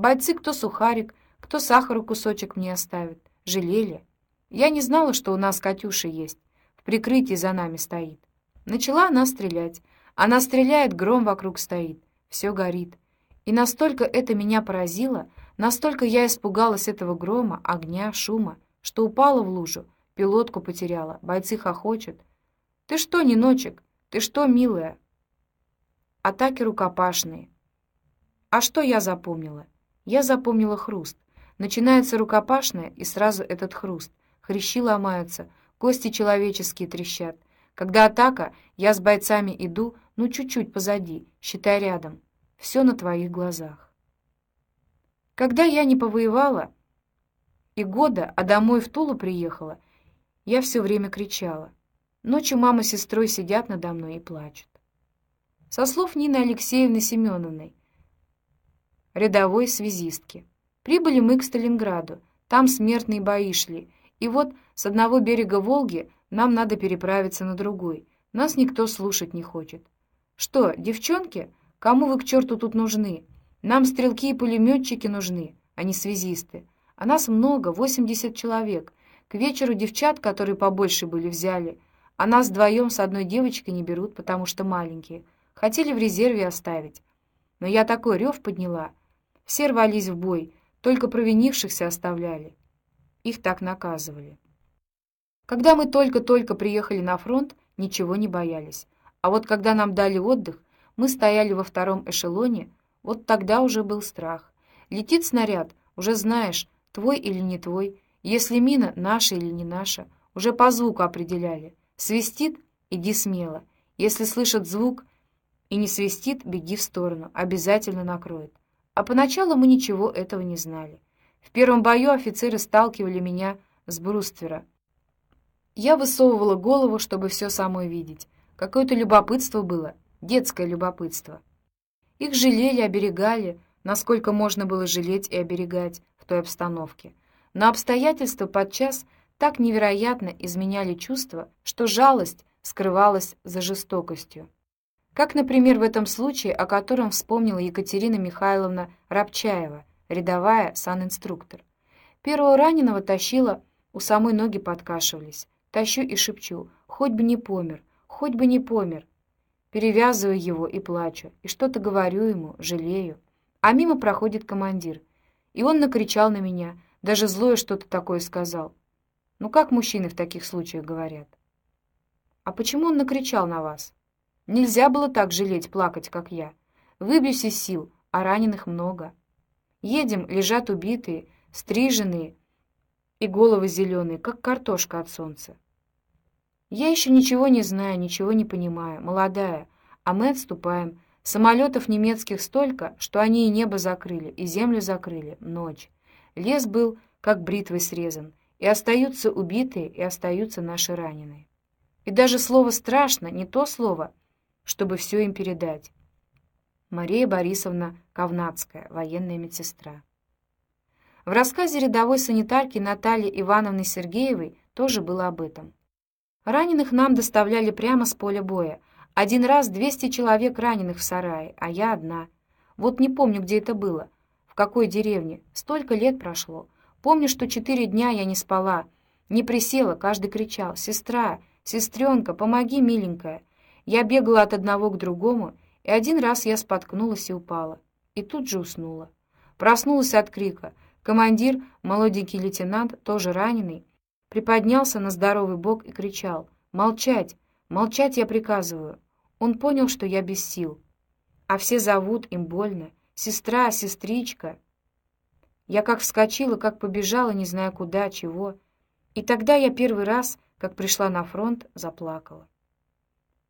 Бойцы кто сухарик, кто сахару кусочек мне оставит. Жалели. Я не знала, что у нас Катюша есть. В прикрытии за нами стоит. Начала она стрелять. Она стреляет, гром вокруг стоит. Все горит. И настолько это меня поразило, настолько я испугалась этого грома, огня, шума, что упала в лужу, пилотку потеряла, бойцы хохочут. «Ты что, неночек? Ты что, милая?» Атаки рукопашные. А что я запомнила? Я запомнила хруст. Начинается рукопашная, и сразу этот хруст. Хрящи ломаются, кости человеческие трещат. Когда атака, я с бойцами иду, ну чуть-чуть позади, считай рядом. Все на твоих глазах. Когда я не повоевала и года, а домой в Тулу приехала, я все время кричала. Ночью мама с сестрой сидят надо мной и плачут. Со слов Нины Алексеевны Семеновны, рядовой связистки. Прибыли мы к Сталинграду. Там смертные бои шли. И вот с одного берега Волги нам надо переправиться на другой. Нас никто слушать не хочет. Что, девчонки, кому вы к черту тут нужны? Нам стрелки и пулеметчики нужны, а не связисты. А нас много, 80 человек. К вечеру девчат, которые побольше были, взяли. А нас вдвоем с одной девочкой не берут, потому что маленькие. Хотели в резерве оставить. Но я такой рев подняла. Все рвались в бой, только провинившихся оставляли. Их так наказывали. Когда мы только-только приехали на фронт, ничего не боялись. А вот когда нам дали отдых, мы стояли во втором эшелоне, вот тогда уже был страх. Летит снаряд, уже знаешь, твой или не твой. Если мина наша или не наша, уже по звуку определяли. Свистит — иди смело. Если слышат звук, и не свистит, беги в сторону, обязательно накроет. А поначалу мы ничего этого не знали. В первом бою офицеры сталкивали меня с бруствера. Я высовывала голову, чтобы все самой видеть. Какое-то любопытство было, детское любопытство. Их жалели, оберегали, насколько можно было жалеть и оберегать в той обстановке. Но обстоятельства подчас так невероятно изменяли чувства, что жалость скрывалась за жестокостью. Как, например, в этом случае, о котором вспомнила Екатерина Михайловна Рабчаева, рядовая санинструктор. Первого раненого тащила, у самой ноги подкашивались. Тащу и шепчу, хоть бы не помер, хоть бы не помер. Перевязываю его и плачу, и что-то говорю ему, жалею. А мимо проходит командир, и он накричал на меня, даже злое что-то такое сказал. Ну как мужчины в таких случаях говорят? А почему он накричал на вас? Нельзя было так жалеть, плакать, как я. Выбьюсь из сил, а раненых много. Едем, лежат убитые, стриженные и головы зеленые, как картошка от солнца. Я еще ничего не знаю, ничего не понимаю, молодая, а мы отступаем. Самолетов немецких столько, что они и небо закрыли, и землю закрыли, ночь. Лес был, как бритвой срезан, и остаются убитые, и остаются наши раненые. И даже слово «страшно» не то слово, чтобы все им передать. Мария Борисовна Ковнацкая, военная медсестра. В рассказе рядовой санитарки Натальи Ивановны Сергеевой тоже было об этом. Раненых нам доставляли прямо с поля боя. Один раз 200 человек раненых в сарае, а я одна. Вот не помню, где это было, в какой деревне. Столько лет прошло. Помню, что четыре дня я не спала, не присела, каждый кричал «Сестра! Сестренка, помоги, миленькая!» Я бегала от одного к другому, и один раз я споткнулась и упала. И тут же уснула. Проснулась от крика. Командир, молоденький лейтенант, тоже раненый, приподнялся на здоровый бок и кричал «Молчать! Молчать я приказываю!» Он понял, что я без сил. А все зовут, им больно. «Сестра, сестричка!» Я как вскочила, как побежала, не зная куда, чего. И тогда я первый раз, как пришла на фронт, заплакала.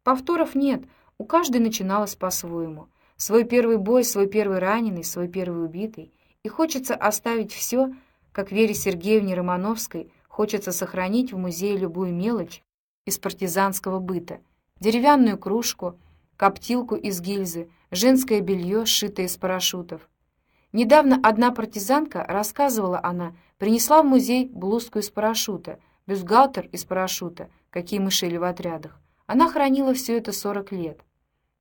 Повторов нет, у каждой начиналось по-своему. Свой первый бой, свой первый раненый, свой первый убитый. И хочется оставить все, как Вере Сергеевне Романовской хочется сохранить в музее любую мелочь из партизанского быта. Деревянную кружку, коптилку из гильзы, женское белье, сшитое из парашютов. Недавно одна партизанка, рассказывала она, принесла в музей блузку из парашюта, бюстгальтер из парашюта, какие мы шили в отрядах. Она хранила все это 40 лет.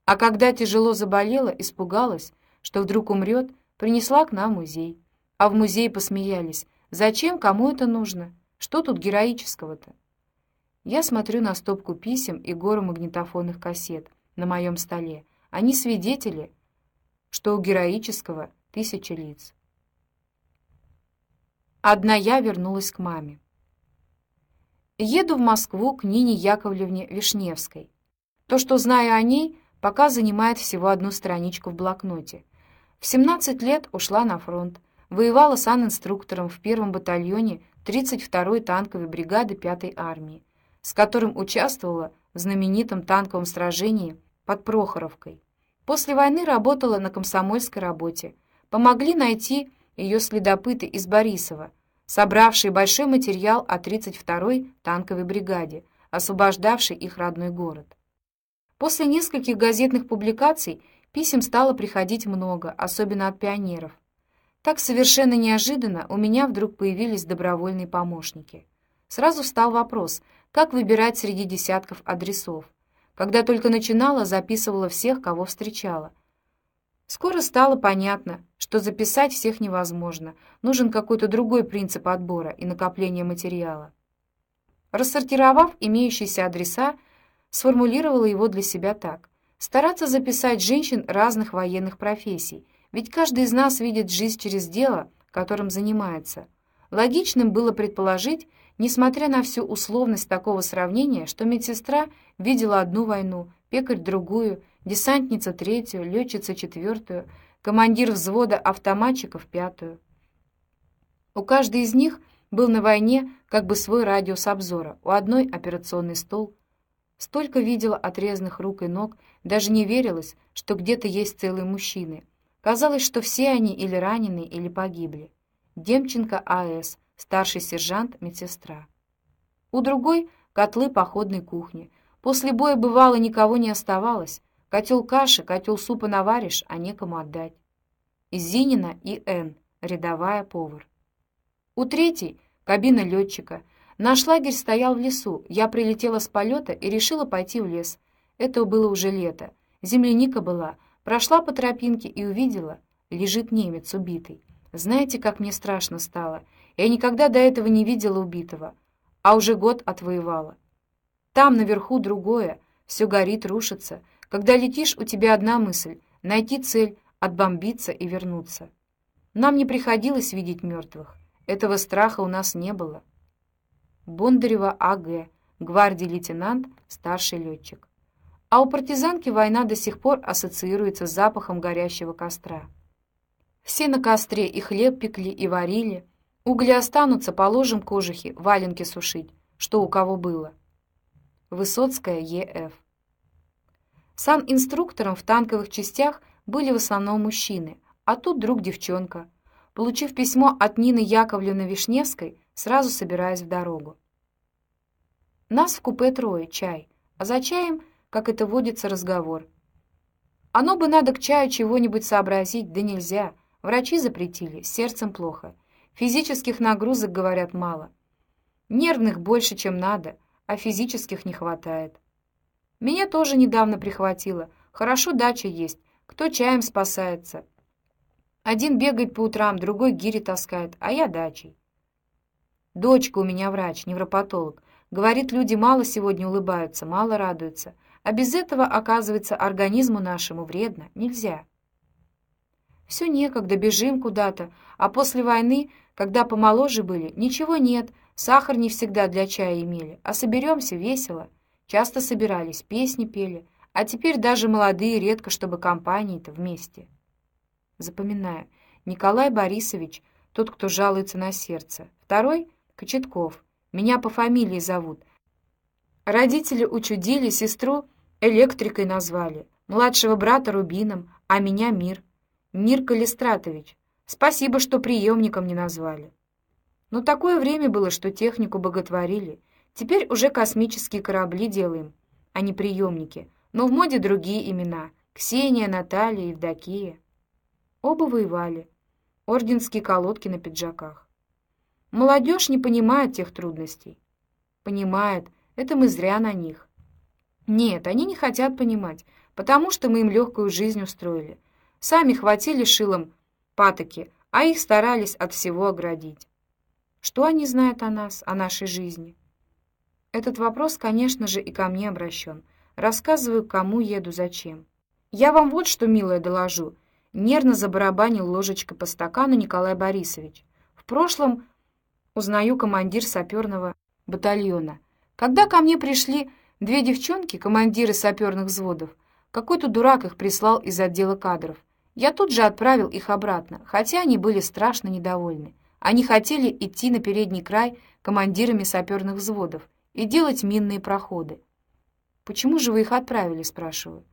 А когда тяжело заболела, испугалась, что вдруг умрет, принесла к нам музей. А в музее посмеялись. Зачем, кому это нужно? Что тут героического-то? Я смотрю на стопку писем и гору магнитофонных кассет на моем столе. Они свидетели, что у героического тысяча лиц. Одна я вернулась к маме. Еду в Москву к Нине Яковлевне Вишневской. То, что знаю о ней, пока занимает всего одну страничку в блокноте. В 17 лет ушла на фронт, воевала санинструктором в первом батальоне 32-й танковой бригады 5-й армии, с которым участвовала в знаменитом танковом сражении под Прохоровкой. После войны работала на комсомольской работе. Помогли найти ее следопыты из Борисова, собравшие большой материал о 32-й танковой бригаде, освобождавшей их родной город. После нескольких газетных публикаций писем стало приходить много, особенно от пионеров. Так совершенно неожиданно у меня вдруг появились добровольные помощники. Сразу встал вопрос, как выбирать среди десятков адресов. Когда только начинала, записывала всех, кого встречала. Скоро стало понятно, что записать всех невозможно. Нужен какой-то другой принцип отбора и накопления материала. Рассортировав имеющиеся адреса, сформулировала его для себя так. Стараться записать женщин разных военных профессий, ведь каждый из нас видит жизнь через дело, которым занимается. Логичным было предположить, несмотря на всю условность такого сравнения, что медсестра видела одну войну, пекарь другую, десантница третью, летчица четвертую, командир взвода автоматчиков пятую. У каждой из них был на войне как бы свой радиус обзора, у одной операционный стол, Столько видела отрезанных рук и ног, даже не верилось, что где-то есть целые мужчины. Казалось, что все они или ранены, или погибли. Демченко А.С., старший сержант, медсестра. У другой — котлы походной кухни. После боя, бывало, никого не оставалось. Котел каши, котел супа наваришь, а некому отдать. Зинина и Н. Рядовая повар. У третьей — кабина летчика — Наш лагерь стоял в лесу. Я прилетела с полета и решила пойти в лес. Это было уже лето. Земляника была. Прошла по тропинке и увидела. Лежит немец убитый. Знаете, как мне страшно стало? Я никогда до этого не видела убитого. А уже год отвоевала. Там наверху другое. Все горит, рушится. Когда летишь, у тебя одна мысль — найти цель, отбомбиться и вернуться. Нам не приходилось видеть мертвых. Этого страха у нас не было. Бондарева А.Г., гвардии лейтенант, старший летчик. А у партизанки война до сих пор ассоциируется с запахом горящего костра. Все на костре и хлеб пекли, и варили. Угли останутся, положим кожухи, валенки сушить, что у кого было. Высоцкая Е.Ф. Сам инструктором в танковых частях были в основном мужчины, а тут друг девчонка. Получив письмо от Нины Яковлевны Вишневской, сразу собираясь в дорогу. Нас в купе трое, чай, а за чаем, как это водится, разговор. Оно бы надо к чаю чего-нибудь сообразить, да нельзя. Врачи запретили, сердцем плохо. Физических нагрузок, говорят, мало. Нервных больше, чем надо, а физических не хватает. Меня тоже недавно прихватило. Хорошо дача есть, кто чаем спасается. Один бегает по утрам, другой гири таскает, а я дачей. Дочка у меня врач, невропатолог. Говорит, люди мало сегодня улыбаются, мало радуются. А без этого, оказывается, организму нашему вредно. Нельзя. Все некогда, бежим куда-то. А после войны, когда помоложе были, ничего нет. Сахар не всегда для чая имели. А соберемся весело. Часто собирались, песни пели. А теперь даже молодые редко, чтобы компании-то вместе. Запоминаю. Николай Борисович, тот, кто жалуется на сердце. Второй — Кочетков. Меня по фамилии зовут. Родители учудили, сестру электрикой назвали, младшего брата Рубином, а меня Мир. Мир Калистратович. Спасибо, что приемником не назвали. Но такое время было, что технику боготворили. Теперь уже космические корабли делаем, а не приемники. Но в моде другие имена. Ксения, Наталья, Евдокия. Оба воевали. Орденские колодки на пиджаках. Молодежь не понимает тех трудностей. Понимает, это мы зря на них. Нет, они не хотят понимать, потому что мы им легкую жизнь устроили. Сами хватили шилом патоки, а их старались от всего оградить. Что они знают о нас, о нашей жизни? Этот вопрос, конечно же, и ко мне обращен. Рассказываю, кому еду, зачем. Я вам вот что, милая, доложу. Нервно забарабанил ложечкой по стакану Николай Борисович. В прошлом узнаю командир саперного батальона. Когда ко мне пришли две девчонки, командиры саперных взводов, какой-то дурак их прислал из отдела кадров. Я тут же отправил их обратно, хотя они были страшно недовольны. Они хотели идти на передний край командирами саперных взводов и делать минные проходы. «Почему же вы их отправили?» — спрашиваю.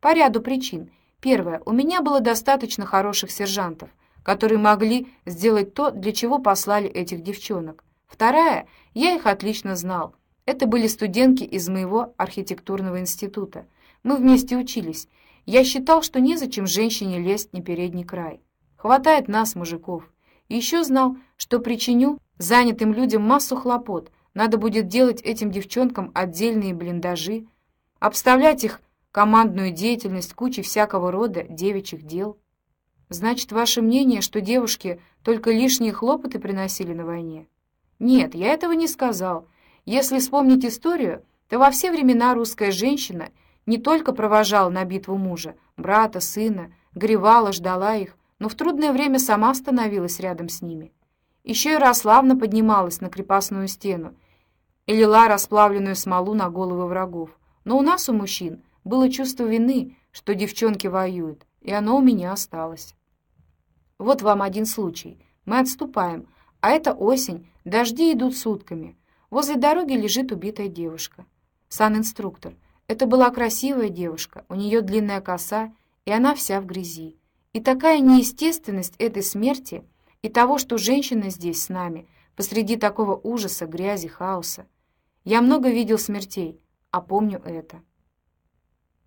«По ряду причин. Первое. У меня было достаточно хороших сержантов, которые могли сделать то, для чего послали этих девчонок. Вторая. Я их отлично знал. Это были студентки из моего архитектурного института. Мы вместе учились. Я считал, что незачем женщине лезть на передний край. Хватает нас, мужиков. И еще знал, что причиню занятым людям массу хлопот, надо будет делать этим девчонкам отдельные блиндажи, обставлять их командную деятельность кучей всякого рода девичьих дел. Значит, ваше мнение, что девушки только лишние хлопоты приносили на войне? Нет, я этого не сказал. Если вспомнить историю, то во все времена русская женщина не только провожала на битву мужа, брата, сына, горевала, ждала их, но в трудное время сама становилась рядом с ними. Еще и Рославна поднималась на крепостную стену и лила расплавленную смолу на головы врагов. Но у нас, у мужчин, было чувство вины, что девчонки воюют, и оно у меня осталось. Вот вам один случай. Мы отступаем, а это осень, дожди идут сутками. Возле дороги лежит убитая девушка. Сан-инструктор. Это была красивая девушка, у нее длинная коса, и она вся в грязи. И такая неестественность этой смерти и того, что женщина здесь с нами, посреди такого ужаса, грязи, хаоса. Я много видел смертей, а помню это.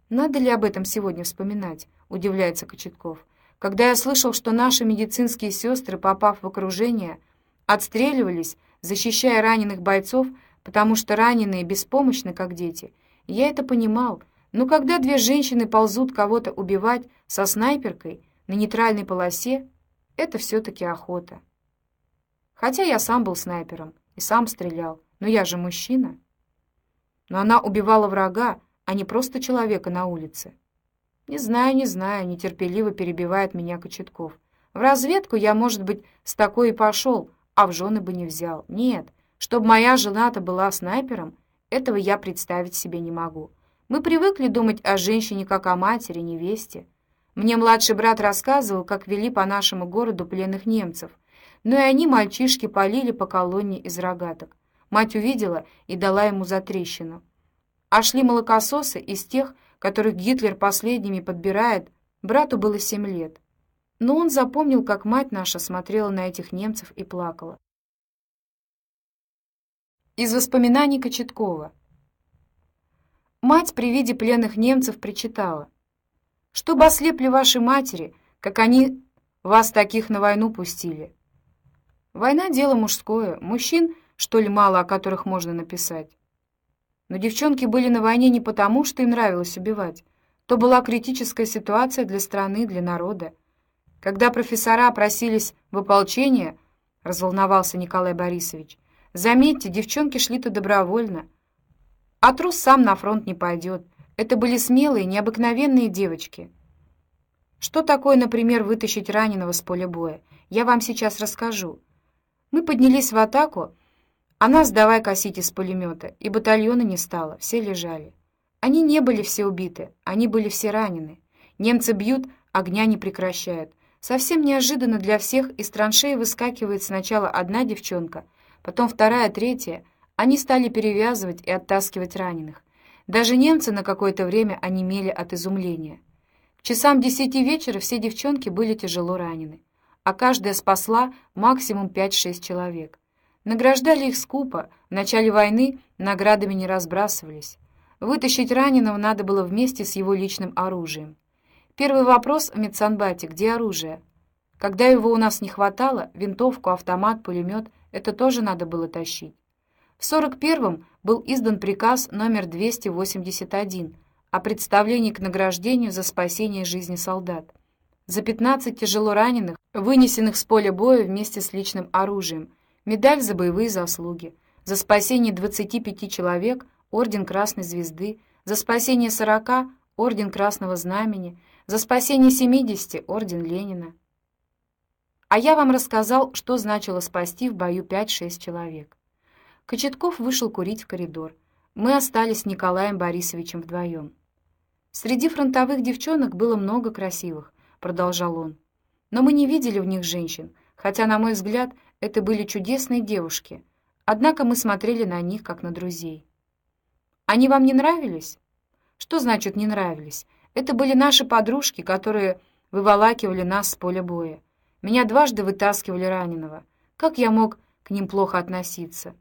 «Надо ли об этом сегодня вспоминать?» — удивляется Кочетков. «Когда я слышал, что наши медицинские сестры, попав в окружение, отстреливались, защищая раненых бойцов, потому что раненые беспомощны, как дети, я это понимал, но когда две женщины ползут кого-то убивать со снайперкой на нейтральной полосе, это все-таки охота. Хотя я сам был снайпером и сам стрелял, но я же мужчина. Но она убивала врага, а не просто человека на улице. Не знаю, не знаю, нетерпеливо перебивает меня Кочетков. В разведку я, может быть, с такой и пошел, а в жены бы не взял. Нет, чтобы моя жена-то была снайпером, этого я представить себе не могу. Мы привыкли думать о женщине как о матери, невесте. Мне младший брат рассказывал, как вели по нашему городу пленных немцев. Но и они, мальчишки, полили по колонне из рогаток. Мать увидела и дала ему затрещину. А шли молокососы из тех, которых Гитлер последними подбирает. Брату было семь лет. Но он запомнил, как мать наша смотрела на этих немцев и плакала. Из воспоминаний Кочеткова. Мать при виде пленных немцев причитала. «Чтобы ослепли ваши матери, как они вас таких на войну пустили». Война — дело мужское, мужчин — что ли, мало, о которых можно написать. Но девчонки были на войне не потому, что им нравилось убивать. То была критическая ситуация для страны, для народа. Когда профессора просились в ополчение, разволновался Николай Борисович, заметьте, девчонки шли-то добровольно. А трус сам на фронт не пойдет. Это были смелые, необыкновенные девочки. Что такое, например, вытащить раненого с поля боя? Я вам сейчас расскажу. Мы поднялись в атаку, а нас давай косить из пулемета, и батальона не стало, все лежали. Они не были все убиты, они были все ранены. Немцы бьют, огня не прекращают. Совсем неожиданно для всех из траншеи выскакивает сначала одна девчонка, потом вторая, третья. Они стали перевязывать и оттаскивать раненых. Даже немцы на какое-то время онемели от изумления. К часам десяти вечера все девчонки были тяжело ранены, а каждая спасла максимум 5-6 человек. Награждали их скупо, в начале войны наградами не разбрасывались. Вытащить раненого надо было вместе с его личным оружием. Первый вопрос в медсанбате — где оружие? Когда его у нас не хватало, винтовку, автомат, пулемет — это тоже надо было тащить. В 41-м был издан приказ номер 281 о представлении к награждению за спасение жизни солдат. за 15 тяжело раненых, вынесенных с поля боя вместе с личным оружием, медаль за боевые заслуги, за спасение 25 человек орден Красной Звезды, за спасение 40 орден Красного Знамени, за спасение 70 орден Ленина. А я вам рассказал, что значило спасти в бою 5-6 человек. Кочетков вышел курить в коридор. Мы остались с Николаем Борисовичем вдвоем. Среди фронтовых девчонок было много красивых, продолжал он. Но мы не видели в них женщин, хотя, на мой взгляд, это были чудесные девушки. Однако мы смотрели на них, как на друзей. Они вам не нравились? Что значит «не нравились»? Это были наши подружки, которые выволакивали нас с поля боя. Меня дважды вытаскивали раненого. Как я мог к ним плохо относиться?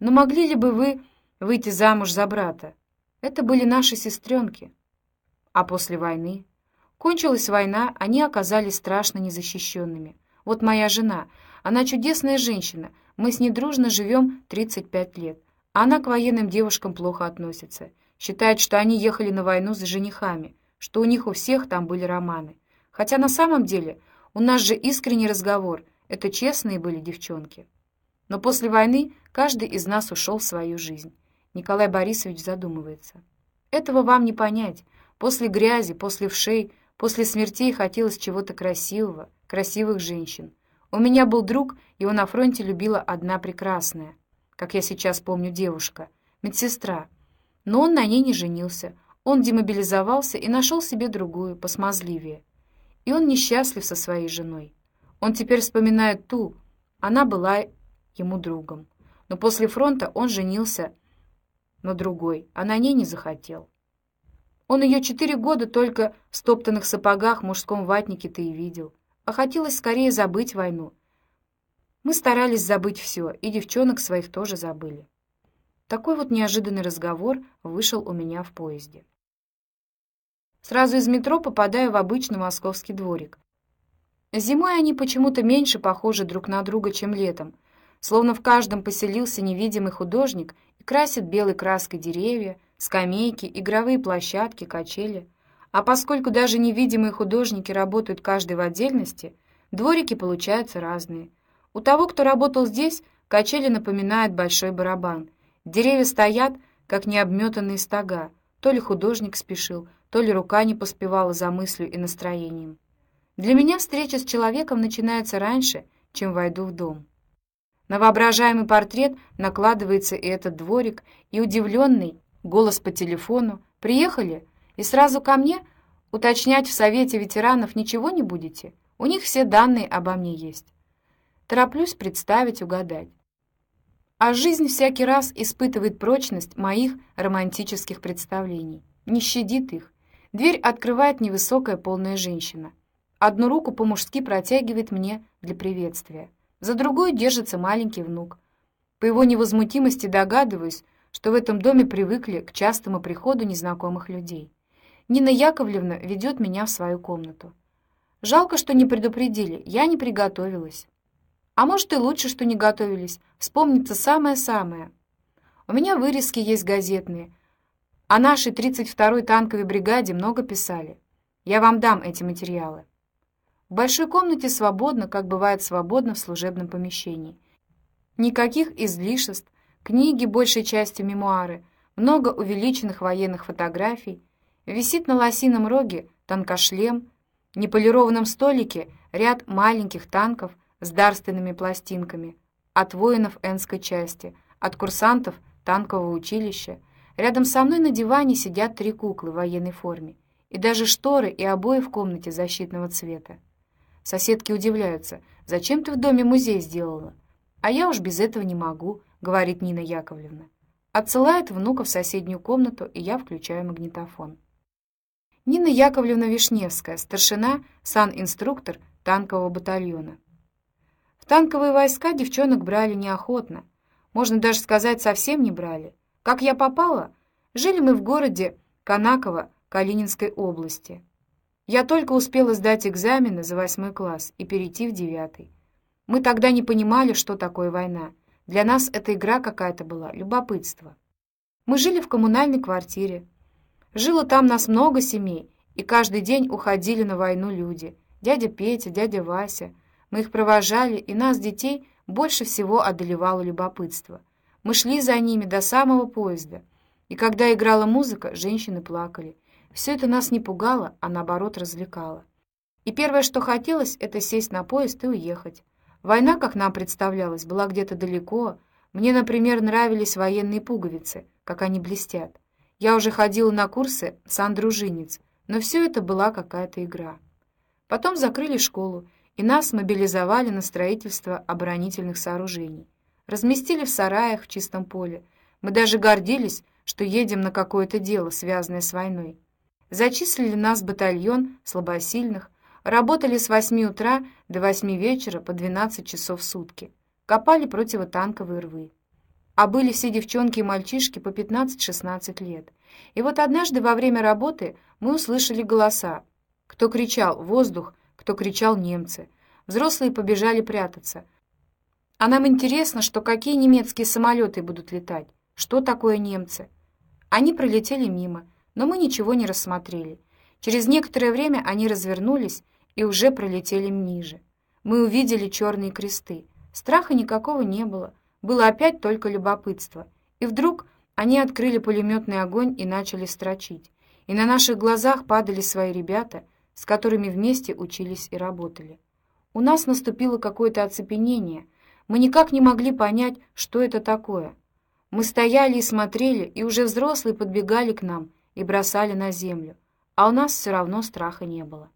Но могли ли бы вы выйти замуж за брата? Это были наши сестренки. А после войны? Кончилась война, они оказались страшно незащищенными. Вот моя жена, она чудесная женщина, мы с ней дружно живем 35 лет. Она к военным девушкам плохо относится. Считает, что они ехали на войну за женихами, что у них у всех там были романы. Хотя на самом деле у нас же искренний разговор, это честные были девчонки. Но после войны каждый из нас ушел в свою жизнь. Николай Борисович задумывается. Этого вам не понять. После грязи, после вшей, после смертей хотелось чего-то красивого, красивых женщин. У меня был друг, его на фронте любила одна прекрасная, как я сейчас помню, девушка, медсестра. Но он на ней не женился. Он демобилизовался и нашел себе другую, посмазливее. И он несчастлив со своей женой. Он теперь вспоминает ту, она была ему другом. Но после фронта он женился на другой, а на ней не захотел. Он ее четыре года только в стоптанных сапогах мужском ватнике-то и видел. А хотелось скорее забыть войну. Мы старались забыть все, и девчонок своих тоже забыли. Такой вот неожиданный разговор вышел у меня в поезде. Сразу из метро попадаю в обычный московский дворик. Зимой они почему-то меньше похожи друг на друга, чем летом, словно в каждом поселился невидимый художник и красит белой краской деревья, скамейки, игровые площадки, качели. А поскольку даже невидимые художники работают каждый в отдельности, дворики получаются разные. У того, кто работал здесь, качели напоминают большой барабан. Деревья стоят, как необметанные стога. То ли художник спешил, то ли рука не поспевала за мыслью и настроением. Для меня встреча с человеком начинается раньше, чем войду в дом. На воображаемый портрет накладывается и этот дворик, и удивленный голос по телефону. «Приехали? И сразу ко мне? Уточнять в Совете ветеранов ничего не будете? У них все данные обо мне есть». Тороплюсь представить, угадать. А жизнь всякий раз испытывает прочность моих романтических представлений. Не щадит их. Дверь открывает невысокая полная женщина. Одну руку по-мужски протягивает мне для приветствия за другой держится маленький внук. По его невозмутимости догадываюсь, что в этом доме привыкли к частому приходу незнакомых людей. Нина Яковлевна ведет меня в свою комнату. Жалко, что не предупредили, я не приготовилась. А может и лучше, что не готовились, вспомнится самое-самое. У меня вырезки есть газетные. О нашей 32-й танковой бригаде много писали. Я вам дам эти материалы. В большой комнате свободно, как бывает свободно в служебном помещении. Никаких излишеств, книги, большей частью мемуары, много увеличенных военных фотографий, висит на лосином роге танкошлем, неполированном столике ряд маленьких танков с дарственными пластинками от воинов Энской части, от курсантов танкового училища. Рядом со мной на диване сидят три куклы в военной форме, и даже шторы и обои в комнате защитного цвета. Соседки удивляются. «Зачем ты в доме музей сделала?» «А я уж без этого не могу», — говорит Нина Яковлевна. Отсылает внука в соседнюю комнату, и я включаю магнитофон. Нина Яковлевна Вишневская, старшина, сан-инструктор танкового батальона. В танковые войска девчонок брали неохотно. Можно даже сказать, совсем не брали. Как я попала? Жили мы в городе Канаково Калининской области. Я только успела сдать экзамены за восьмой класс и перейти в девятый. Мы тогда не понимали, что такое война. Для нас эта игра какая-то была, любопытство. Мы жили в коммунальной квартире. Жило там нас много семей, и каждый день уходили на войну люди. Дядя Петя, дядя Вася. Мы их провожали, и нас, детей, больше всего одолевало любопытство. Мы шли за ними до самого поезда. И когда играла музыка, женщины плакали. Все это нас не пугало, а наоборот развлекало. И первое, что хотелось, это сесть на поезд и уехать. Война, как нам представлялось, была где-то далеко. Мне, например, нравились военные пуговицы, как они блестят. Я уже ходила на курсы сан-дружинец, но все это была какая-то игра. Потом закрыли школу, и нас мобилизовали на строительство оборонительных сооружений. Разместили в сараях в чистом поле. Мы даже гордились, что едем на какое-то дело, связанное с войной. Зачислили нас в батальон слабосильных, работали с 8 утра до 8 вечера по 12 часов в сутки, копали противотанковые рвы. А были все девчонки и мальчишки по 15-16 лет. И вот однажды во время работы мы услышали голоса. Кто кричал «Воздух!», кто кричал «Немцы!». Взрослые побежали прятаться. А нам интересно, что какие немецкие самолеты будут летать, что такое немцы. Они пролетели мимо, но мы ничего не рассмотрели. Через некоторое время они развернулись и уже пролетели ниже. Мы увидели черные кресты. Страха никакого не было, было опять только любопытство. И вдруг они открыли пулеметный огонь и начали строчить. И на наших глазах падали свои ребята, с которыми вместе учились и работали. У нас наступило какое-то оцепенение. Мы никак не могли понять, что это такое. Мы стояли и смотрели, и уже взрослые подбегали к нам и бросали на землю, а у нас все равно страха не было.